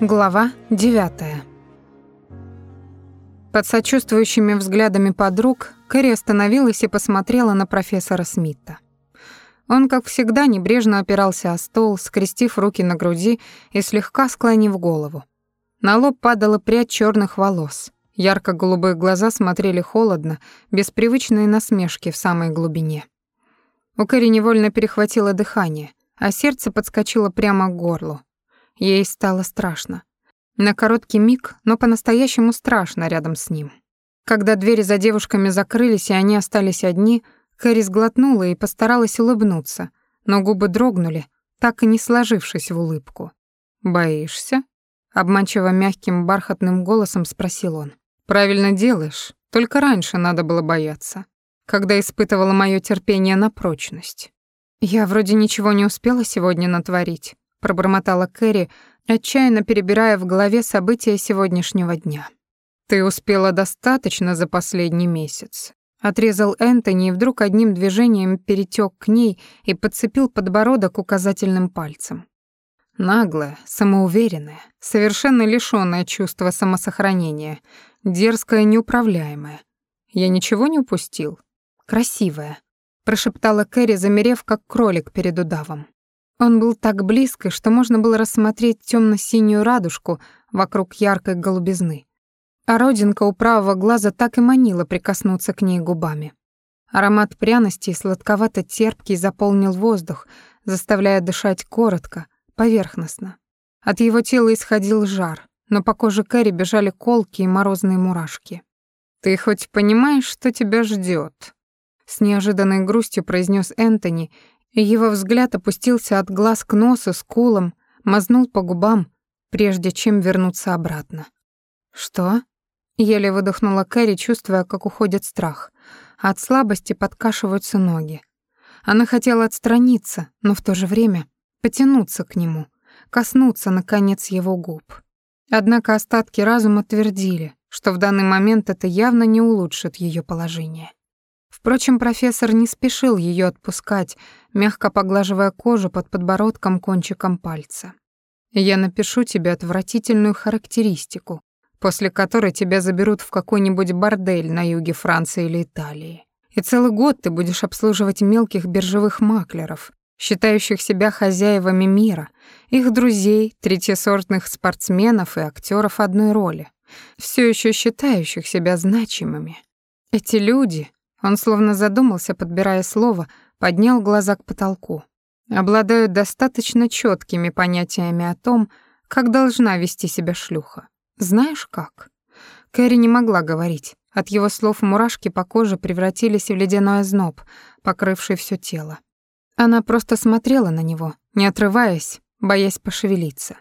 Глава 9. Под сочувствующими взглядами подруг Кэрри остановилась и посмотрела на профессора Смита. Он, как всегда, небрежно опирался о стол, скрестив руки на груди и слегка склонив голову. На лоб падала прядь черных волос. Ярко-голубые глаза смотрели холодно, без привычной насмешки в самой глубине. У Кэрри невольно перехватило дыхание, а сердце подскочило прямо к горлу. Ей стало страшно. На короткий миг, но по-настоящему страшно рядом с ним. Когда двери за девушками закрылись и они остались одни, Кэрри сглотнула и постаралась улыбнуться, но губы дрогнули, так и не сложившись в улыбку. «Боишься?» — обманчиво мягким бархатным голосом спросил он. «Правильно делаешь, только раньше надо было бояться, когда испытывала моё терпение на прочность». «Я вроде ничего не успела сегодня натворить», пробормотала Кэрри, отчаянно перебирая в голове события сегодняшнего дня. Ты успела достаточно за последний месяц. Отрезал Энтони и вдруг одним движением перетек к ней и подцепил подбородок указательным пальцем. Наглая, самоуверенная, совершенно лишённая чувства самосохранения, дерзкая, неуправляемая. Я ничего не упустил? Красивая, прошептала Кэрри, замерев как кролик перед удавом. Он был так близко, что можно было рассмотреть темно-синюю радужку вокруг яркой голубизны. А родинка у правого глаза так и манила прикоснуться к ней губами. Аромат пряности и сладковато-терпкий заполнил воздух, заставляя дышать коротко, поверхностно. От его тела исходил жар, но по коже Кэрри бежали колки и морозные мурашки. «Ты хоть понимаешь, что тебя ждет? С неожиданной грустью произнес Энтони его взгляд опустился от глаз к носу, скулам, мазнул по губам, прежде чем вернуться обратно. «Что?» — еле выдохнула Кэрри, чувствуя, как уходит страх. От слабости подкашиваются ноги. Она хотела отстраниться, но в то же время потянуться к нему, коснуться, наконец, его губ. Однако остатки разума твердили, что в данный момент это явно не улучшит ее положение. Впрочем, профессор не спешил ее отпускать, мягко поглаживая кожу под подбородком кончиком пальца. «Я напишу тебе отвратительную характеристику, после которой тебя заберут в какой-нибудь бордель на юге Франции или Италии. И целый год ты будешь обслуживать мелких биржевых маклеров, считающих себя хозяевами мира, их друзей, третьесортных спортсменов и актеров одной роли, все еще считающих себя значимыми. Эти люди, он словно задумался, подбирая слово, поднял глаза к потолку. Обладают достаточно четкими понятиями о том, как должна вести себя шлюха. Знаешь как? Кэрри не могла говорить. От его слов мурашки по коже превратились в ледяной озноб, покрывший все тело. Она просто смотрела на него, не отрываясь, боясь пошевелиться.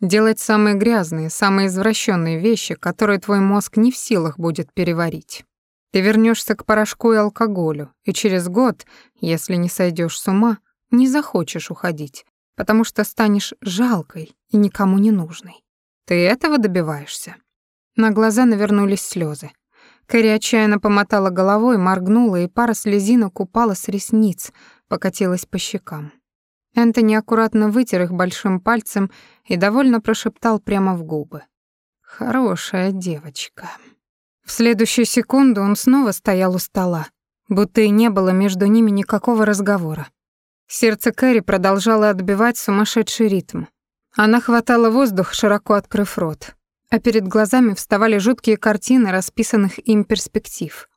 Делать самые грязные, самые извращенные вещи, которые твой мозг не в силах будет переварить. Ты вернешься к порошку и алкоголю, и через год, если не сойдешь с ума, не захочешь уходить, потому что станешь жалкой и никому не нужной. Ты этого добиваешься?» На глаза навернулись слезы. Кэрри отчаянно помотала головой, моргнула, и пара слезинок упала с ресниц, покатилась по щекам. Энтони аккуратно вытер их большим пальцем и довольно прошептал прямо в губы. «Хорошая девочка». В следующую секунду он снова стоял у стола, будто и не было между ними никакого разговора. Сердце Кэрри продолжало отбивать сумасшедший ритм. Она хватала воздух, широко открыв рот, а перед глазами вставали жуткие картины расписанных им перспектив.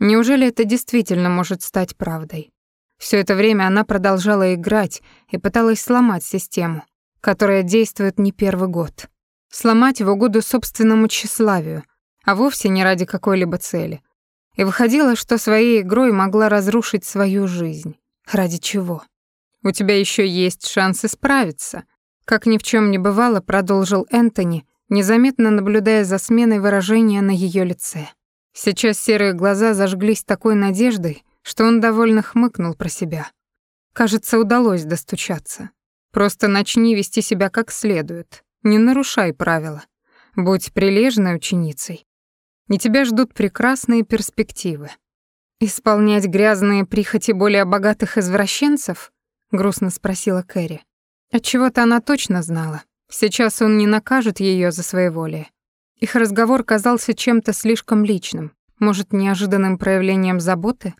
Неужели это действительно может стать правдой? Все это время она продолжала играть и пыталась сломать систему, которая действует не первый год. Сломать в угоду собственному тщеславию — а вовсе не ради какой-либо цели. И выходило, что своей игрой могла разрушить свою жизнь. Ради чего? У тебя еще есть шанс исправиться. Как ни в чем не бывало, продолжил Энтони, незаметно наблюдая за сменой выражения на ее лице. Сейчас серые глаза зажглись такой надеждой, что он довольно хмыкнул про себя. Кажется, удалось достучаться. Просто начни вести себя как следует. Не нарушай правила. Будь прилежной ученицей и тебя ждут прекрасные перспективы. Исполнять грязные прихоти более богатых извращенцев? грустно спросила Кэрри. Отчего-то она точно знала. Сейчас он не накажет ее за своеволие. Их разговор казался чем-то слишком личным, может, неожиданным проявлением заботы?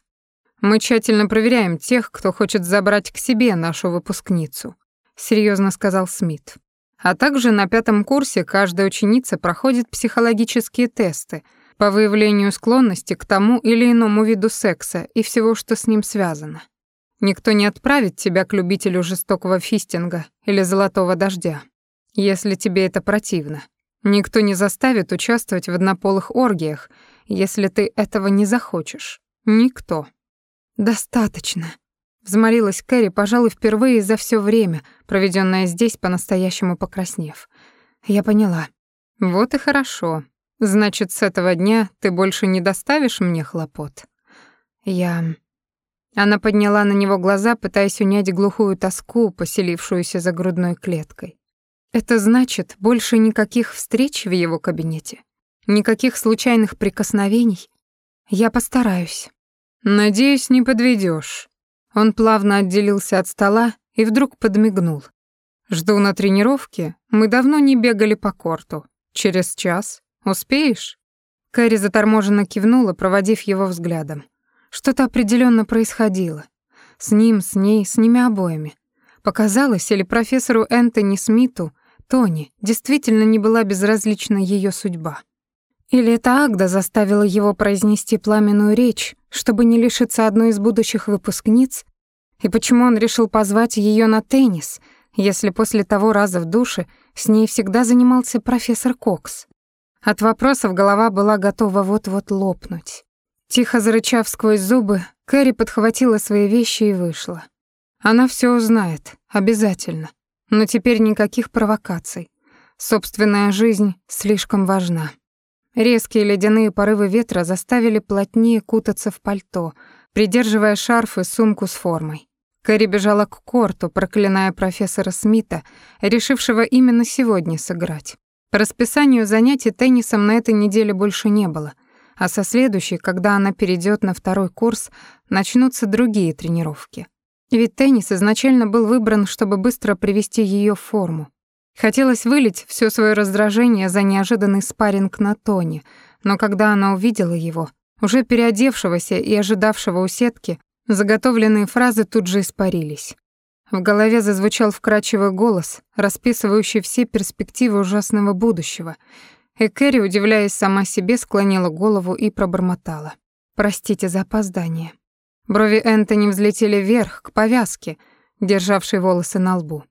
Мы тщательно проверяем тех, кто хочет забрать к себе нашу выпускницу, серьезно сказал Смит. А также на пятом курсе каждая ученица проходит психологические тесты по выявлению склонности к тому или иному виду секса и всего, что с ним связано. Никто не отправит тебя к любителю жестокого фистинга или золотого дождя, если тебе это противно. Никто не заставит участвовать в однополых оргиях, если ты этого не захочешь. Никто. Достаточно, взмолилась Кэрри, пожалуй, впервые за все время, проведенное здесь, по-настоящему покраснев. Я поняла. Вот и хорошо. Значит, с этого дня ты больше не доставишь мне хлопот. Я Она подняла на него глаза, пытаясь унять глухую тоску, поселившуюся за грудной клеткой. Это значит, больше никаких встреч в его кабинете, никаких случайных прикосновений. Я постараюсь. Надеюсь, не подведешь. Он плавно отделился от стола и вдруг подмигнул. Жду на тренировке. Мы давно не бегали по корту. Через час. Успеешь? Кэрри заторможенно кивнула, проводив его взглядом. Что-то определенно происходило. С ним, с ней, с ними обоими. Показалось, или профессору Энтони Смиту, Тони, действительно не была безразлична ее судьба. Или это Агда заставила его произнести пламенную речь, чтобы не лишиться одной из будущих выпускниц? И почему он решил позвать ее на теннис, если после того раза в душе с ней всегда занимался профессор Кокс? От вопросов голова была готова вот-вот лопнуть. Тихо зарычав сквозь зубы, Кэрри подхватила свои вещи и вышла. Она все узнает, обязательно. Но теперь никаких провокаций. Собственная жизнь слишком важна. Резкие ледяные порывы ветра заставили плотнее кутаться в пальто, придерживая шарф и сумку с формой. Кэрри бежала к корту, проклиная профессора Смита, решившего именно сегодня сыграть. По расписанию занятий теннисом на этой неделе больше не было, а со следующей, когда она перейдет на второй курс, начнутся другие тренировки. Ведь теннис изначально был выбран, чтобы быстро привести ее в форму. Хотелось вылить все свое раздражение за неожиданный спарринг на Тони, но когда она увидела его, уже переодевшегося и ожидавшего у сетки, заготовленные фразы тут же испарились. В голове зазвучал вкрадчивый голос, расписывающий все перспективы ужасного будущего, и Кэрри, удивляясь сама себе, склонила голову и пробормотала. «Простите за опоздание». Брови Энтони взлетели вверх, к повязке, державшей волосы на лбу.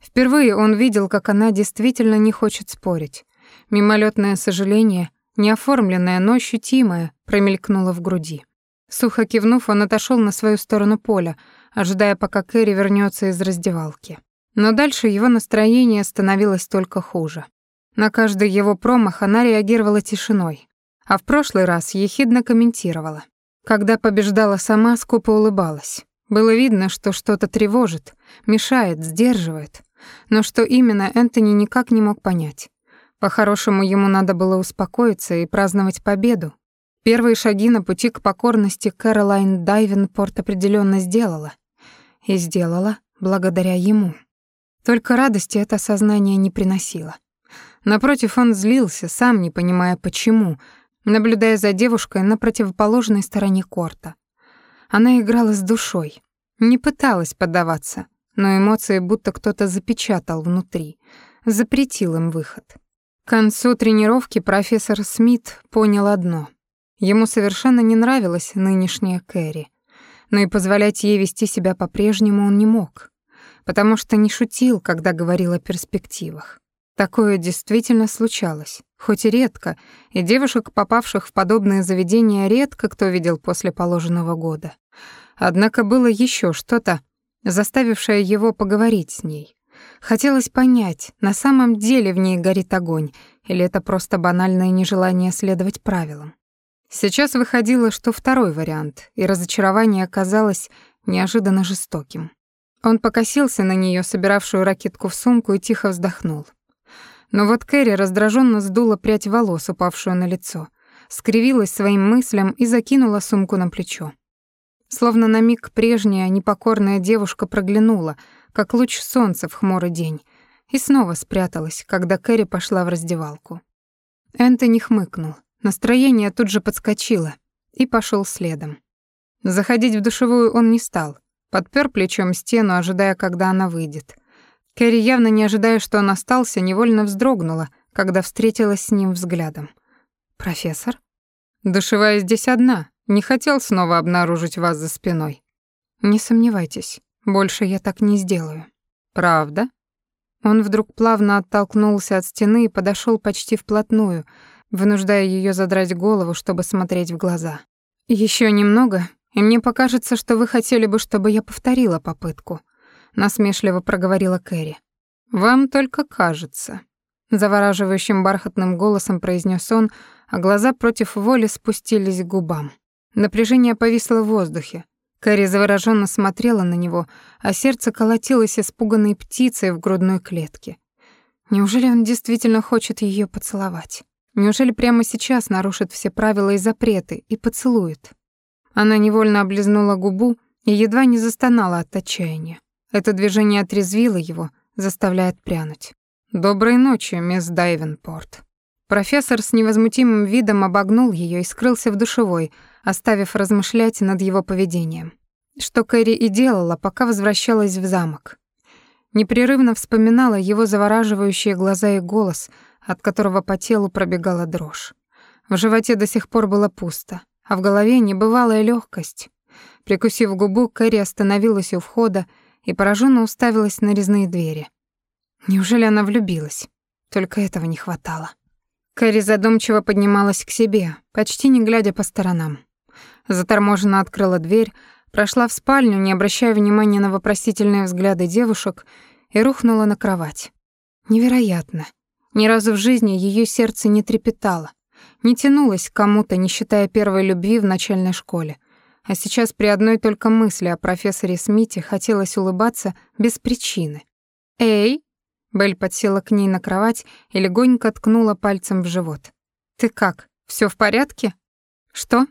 Впервые он видел, как она действительно не хочет спорить. Мимолетное сожаление, неоформленное, но ощутимое, промелькнуло в груди. Сухо кивнув, он отошел на свою сторону поля, ожидая, пока Кэрри вернется из раздевалки. Но дальше его настроение становилось только хуже. На каждый его промах она реагировала тишиной, а в прошлый раз ехидно комментировала. Когда побеждала сама, скупо улыбалась. Было видно, что что-то тревожит, мешает, сдерживает. Но что именно, Энтони никак не мог понять. По-хорошему, ему надо было успокоиться и праздновать победу. Первые шаги на пути к покорности Кэролайн Дайвенпорт определенно сделала. И сделала благодаря ему. Только радости это сознание не приносило. Напротив, он злился, сам не понимая почему, наблюдая за девушкой на противоположной стороне корта. Она играла с душой, не пыталась поддаваться, но эмоции будто кто-то запечатал внутри, запретил им выход. К концу тренировки профессор Смит понял одно. Ему совершенно не нравилась нынешняя Кэрри, но и позволять ей вести себя по-прежнему он не мог, потому что не шутил, когда говорил о перспективах. Такое действительно случалось, хоть и редко, и девушек, попавших в подобные заведения, редко кто видел после положенного года. Однако было еще что-то, заставившее его поговорить с ней. Хотелось понять, на самом деле в ней горит огонь, или это просто банальное нежелание следовать правилам. Сейчас выходило, что второй вариант, и разочарование оказалось неожиданно жестоким. Он покосился на нее, собиравшую ракетку в сумку, и тихо вздохнул. Но вот Кэрри раздраженно сдула прядь волос, упавшую на лицо, скривилась своим мыслям и закинула сумку на плечо. Словно на миг прежняя непокорная девушка проглянула, как луч солнца в хмурый день, и снова спряталась, когда Кэрри пошла в раздевалку. Энтони хмыкнул. Настроение тут же подскочило и пошел следом. Заходить в душевую он не стал, подпер плечом стену, ожидая, когда она выйдет. Кэрри, явно не ожидая, что он остался, невольно вздрогнула, когда встретилась с ним взглядом. «Профессор?» «Душевая здесь одна. Не хотел снова обнаружить вас за спиной». «Не сомневайтесь, больше я так не сделаю». «Правда?» Он вдруг плавно оттолкнулся от стены и подошел почти вплотную, вынуждая ее задрать голову, чтобы смотреть в глаза. Еще немного, и мне покажется, что вы хотели бы, чтобы я повторила попытку», — насмешливо проговорила Кэрри. «Вам только кажется», — завораживающим бархатным голосом произнес он, а глаза против воли спустились к губам. Напряжение повисло в воздухе. Кэрри завороженно смотрела на него, а сердце колотилось испуганной птицей в грудной клетке. Неужели он действительно хочет ее поцеловать? Неужели прямо сейчас нарушит все правила и запреты и поцелует? Она невольно облизнула губу и едва не застонала от отчаяния. Это движение отрезвило его, заставляя отпрянуть. «Доброй ночи, мисс Дайвенпорт». Профессор с невозмутимым видом обогнул ее и скрылся в душевой, оставив размышлять над его поведением. Что Кэрри и делала, пока возвращалась в замок. Непрерывно вспоминала его завораживающие глаза и голос, от которого по телу пробегала дрожь. В животе до сих пор было пусто, а в голове небывалая легкость. Прикусив губу, Кэрри остановилась у входа и пораженно уставилась на резные двери. Неужели она влюбилась? Только этого не хватало. Кэрри задумчиво поднималась к себе, почти не глядя по сторонам. Заторможенно открыла дверь, прошла в спальню, не обращая внимания на вопросительные взгляды девушек, и рухнула на кровать. Невероятно. Ни разу в жизни ее сердце не трепетало, не тянулось к кому-то, не считая первой любви в начальной школе. А сейчас при одной только мысли о профессоре Смите хотелось улыбаться без причины. «Эй!» Белль подсела к ней на кровать и легонько ткнула пальцем в живот. «Ты как, все в порядке?» «Что?»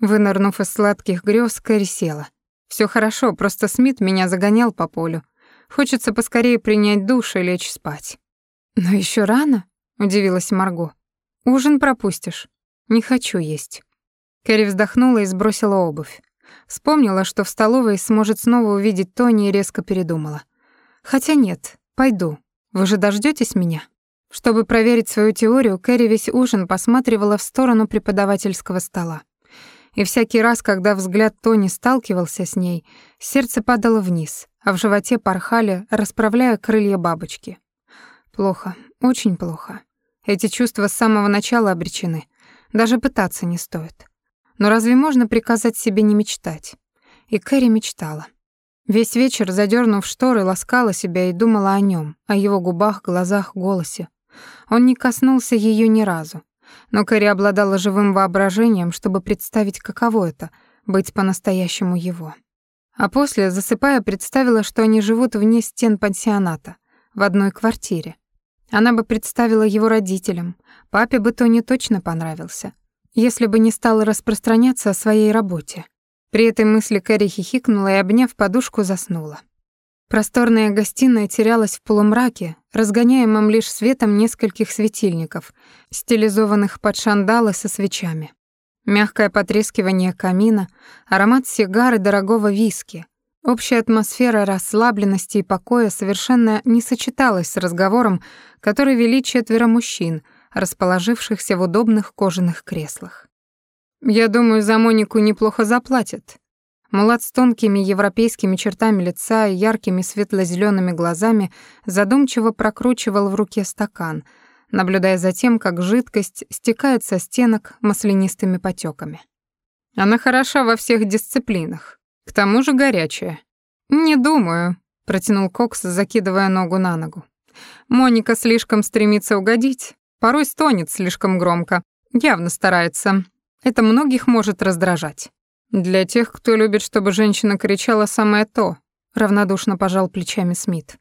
Вынырнув из сладких грез, Кэрри села. «Всё хорошо, просто Смит меня загонял по полю. Хочется поскорее принять душ и лечь спать». «Но ещё рано?» — удивилась Марго. «Ужин пропустишь?» «Не хочу есть». Кэрри вздохнула и сбросила обувь. Вспомнила, что в столовой сможет снова увидеть Тони и резко передумала. «Хотя нет, пойду. Вы же дождётесь меня?» Чтобы проверить свою теорию, Кэрри весь ужин посматривала в сторону преподавательского стола. И всякий раз, когда взгляд Тони сталкивался с ней, сердце падало вниз, а в животе порхали, расправляя крылья бабочки. Плохо, очень плохо. Эти чувства с самого начала обречены. Даже пытаться не стоит. Но разве можно приказать себе не мечтать? И Кэрри мечтала. Весь вечер, задернув шторы, ласкала себя и думала о нем, о его губах, глазах, голосе. Он не коснулся ее ни разу, но Кэрри обладала живым воображением, чтобы представить, каково это — быть по-настоящему его. А после, засыпая, представила, что они живут вне стен пансионата, в одной квартире. Она бы представила его родителям, папе бы Тони точно понравился, если бы не стала распространяться о своей работе. При этой мысли Кэрри хихикнула и, обняв подушку, заснула. Просторная гостиная терялась в полумраке, разгоняемом лишь светом нескольких светильников, стилизованных под шандалы со свечами. Мягкое потрескивание камина, аромат сигары дорогого виски. Общая атмосфера расслабленности и покоя совершенно не сочеталась с разговором, который вели четверо мужчин, расположившихся в удобных кожаных креслах. «Я думаю, за Монику неплохо заплатят», Мулат с тонкими европейскими чертами лица и яркими светло зелеными глазами задумчиво прокручивал в руке стакан, наблюдая за тем, как жидкость стекает со стенок маслянистыми потеками. Она хороша во всех дисциплинах, к тому же горячая. «Не думаю», — протянул Кокс, закидывая ногу на ногу. «Моника слишком стремится угодить, порой стонет слишком громко, явно старается. Это многих может раздражать». «Для тех, кто любит, чтобы женщина кричала самое то», — равнодушно пожал плечами Смит.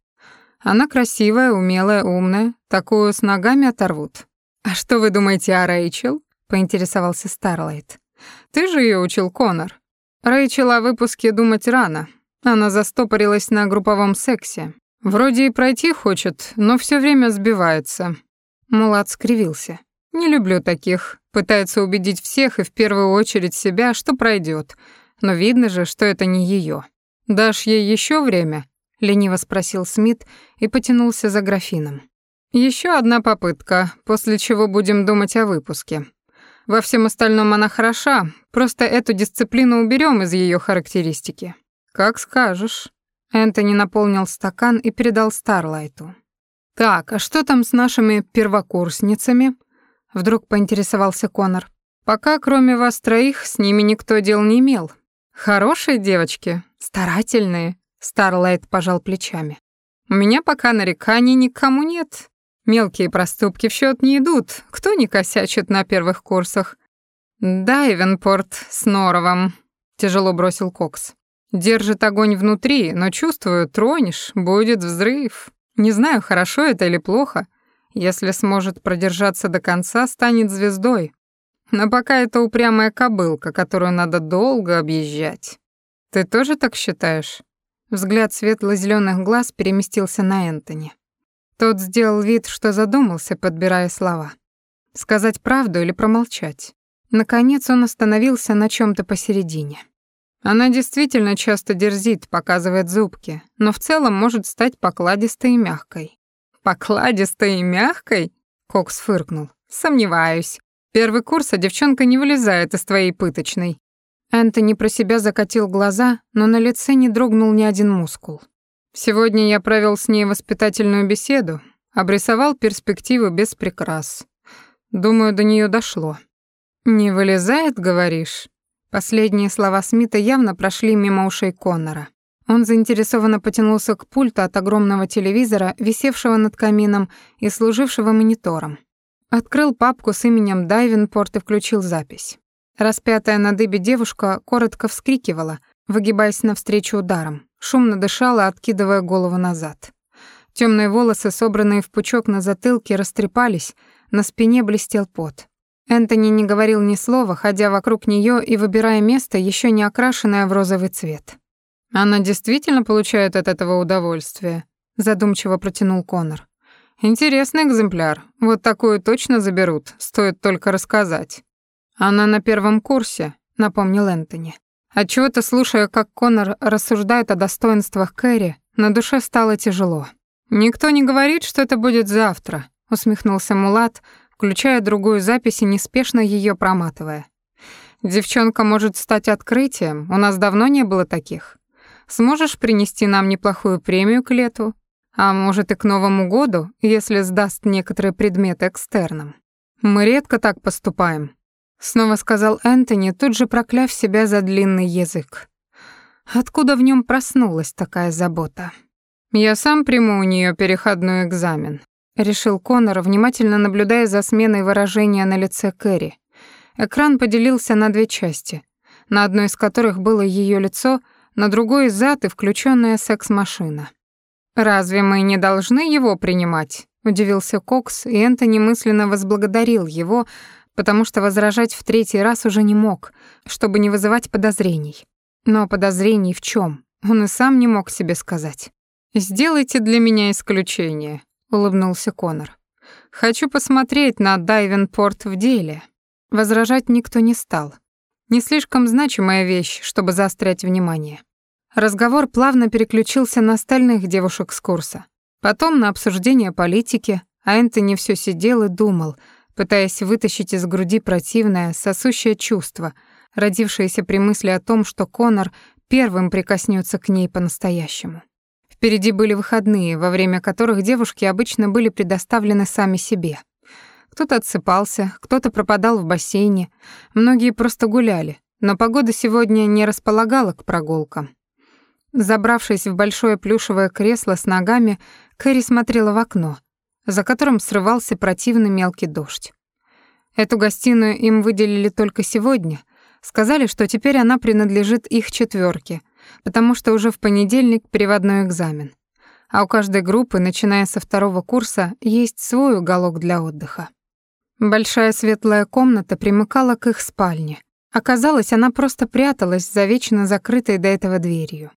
«Она красивая, умелая, умная, такую с ногами оторвут». «А что вы думаете о Рэйчел?» — поинтересовался Старлайт. «Ты же ее учил, Конор». Рэйчел о выпуске думать рано. Она застопорилась на групповом сексе. Вроде и пройти хочет, но все время сбивается. Мулат скривился. Не люблю таких. Пытается убедить всех и в первую очередь себя, что пройдет. Но видно же, что это не ее. Дашь ей еще время? лениво спросил Смит и потянулся за графином. Еще одна попытка, после чего будем думать о выпуске. Во всем остальном она хороша, просто эту дисциплину уберем из ее характеристики. Как скажешь. Энтони наполнил стакан и передал Старлайту. Так, а что там с нашими первокурсницами? Вдруг поинтересовался Конор. Пока, кроме вас троих, с ними никто дел не имел. Хорошие девочки, старательные. Старлайт пожал плечами. У меня пока нареканий никому нет. Мелкие проступки в счет не идут. Кто не косячит на первых курсах? Дайвенпорт с Норовом, тяжело бросил Кокс. Держит огонь внутри, но чувствую, тронешь, будет взрыв. Не знаю, хорошо это или плохо. Если сможет продержаться до конца, станет звездой. Но пока это упрямая кобылка, которую надо долго объезжать. Ты тоже так считаешь? Взгляд светло зеленых глаз переместился на Энтони. Тот сделал вид, что задумался, подбирая слова. Сказать правду или промолчать? Наконец он остановился на чем то посередине. Она действительно часто дерзит, показывает зубки, но в целом может стать покладистой и мягкой. «Покладистой и мягкой?» — Кокс фыркнул. «Сомневаюсь. Первый курс, а девчонка не вылезает из твоей пыточной». Энтони про себя закатил глаза, но на лице не дрогнул ни один мускул. Сегодня я провел с ней воспитательную беседу, обрисовал перспективы без прикрас. Думаю, до нее дошло. «Не вылезает, говоришь?» Последние слова Смита явно прошли мимо ушей Коннора. Он заинтересованно потянулся к пульту от огромного телевизора, висевшего над камином и служившего монитором. Открыл папку с именем Дайвенпорт и включил запись. Распятая на дыбе девушка коротко вскрикивала, выгибаясь навстречу ударом шумно дышала, откидывая голову назад. Темные волосы, собранные в пучок на затылке, растрепались, на спине блестел пот. Энтони не говорил ни слова, ходя вокруг нее и выбирая место, еще не окрашенное в розовый цвет. «Она действительно получает от этого удовольствие», — задумчиво протянул Конор. «Интересный экземпляр. Вот такую точно заберут, стоит только рассказать». «Она на первом курсе», — напомнил Энтони. Отчего-то, слушая, как Конор рассуждает о достоинствах Кэрри, на душе стало тяжело. «Никто не говорит, что это будет завтра», — усмехнулся Мулат, включая другую запись и неспешно ее проматывая. «Девчонка может стать открытием, у нас давно не было таких. Сможешь принести нам неплохую премию к лету? А может и к Новому году, если сдаст некоторые предметы экстерном. Мы редко так поступаем, Снова сказал Энтони, тут же прокляв себя за длинный язык. Откуда в нем проснулась такая забота? Я сам приму у нее переходной экзамен, решил Коннор, внимательно наблюдая за сменой выражения на лице Кэрри. Экран поделился на две части, на одной из которых было ее лицо, на другой — зад и включенная секс-машина. «Разве мы не должны его принимать?» — удивился Кокс, и Энтони мысленно возблагодарил его, потому что возражать в третий раз уже не мог, чтобы не вызывать подозрений. Но подозрений в чем? Он и сам не мог себе сказать. «Сделайте для меня исключение», — улыбнулся Конор. «Хочу посмотреть на Дайвенпорт в деле». Возражать никто не стал. Не слишком значимая вещь, чтобы заострять внимание. Разговор плавно переключился на остальных девушек с курса. Потом на обсуждение политики, а Энтони все сидел и думал — пытаясь вытащить из груди противное, сосущее чувство, родившееся при мысли о том, что Конор первым прикоснется к ней по-настоящему. Впереди были выходные, во время которых девушки обычно были предоставлены сами себе. Кто-то отсыпался, кто-то пропадал в бассейне, многие просто гуляли, но погода сегодня не располагала к прогулкам. Забравшись в большое плюшевое кресло с ногами, Кэрри смотрела в окно, за которым срывался противный мелкий дождь. Эту гостиную им выделили только сегодня. Сказали, что теперь она принадлежит их четверке, потому что уже в понедельник переводной экзамен. А у каждой группы, начиная со второго курса, есть свой уголок для отдыха. Большая светлая комната примыкала к их спальне. Оказалось, она просто пряталась за вечно закрытой до этого дверью.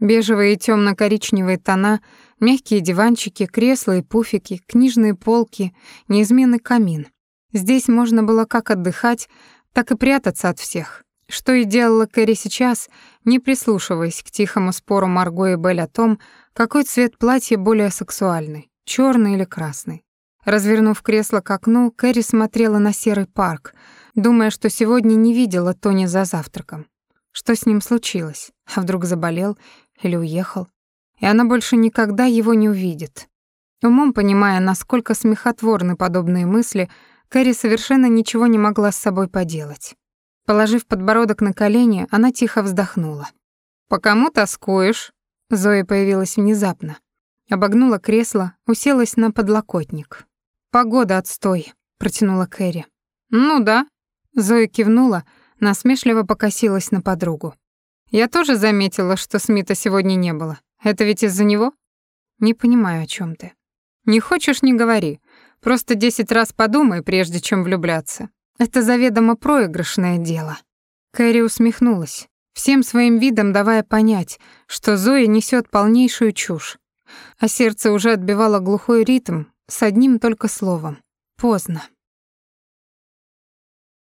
Бежевые и темно коричневые тона Мягкие диванчики, кресла и пуфики, книжные полки, неизменный камин. Здесь можно было как отдыхать, так и прятаться от всех. Что и делала Кэрри сейчас, не прислушиваясь к тихому спору Марго и Белль о том, какой цвет платья более сексуальный, черный или красный. Развернув кресло к окну, Кэрри смотрела на серый парк, думая, что сегодня не видела Тони за завтраком. Что с ним случилось? А вдруг заболел или уехал? И она больше никогда его не увидит. Умом понимая, насколько смехотворны подобные мысли, Кэрри совершенно ничего не могла с собой поделать. Положив подбородок на колени, она тихо вздохнула. «По кому тоскуешь?» Зоя появилась внезапно. Обогнула кресло, уселась на подлокотник. «Погода отстой», — протянула Кэрри. «Ну да». Зоя кивнула, насмешливо покосилась на подругу. «Я тоже заметила, что Смита сегодня не было. Это ведь из-за него?» «Не понимаю, о чем ты». «Не хочешь — не говори. Просто десять раз подумай, прежде чем влюбляться. Это заведомо проигрышное дело». Кэрри усмехнулась, всем своим видом давая понять, что Зоя несет полнейшую чушь. А сердце уже отбивало глухой ритм с одним только словом. Поздно.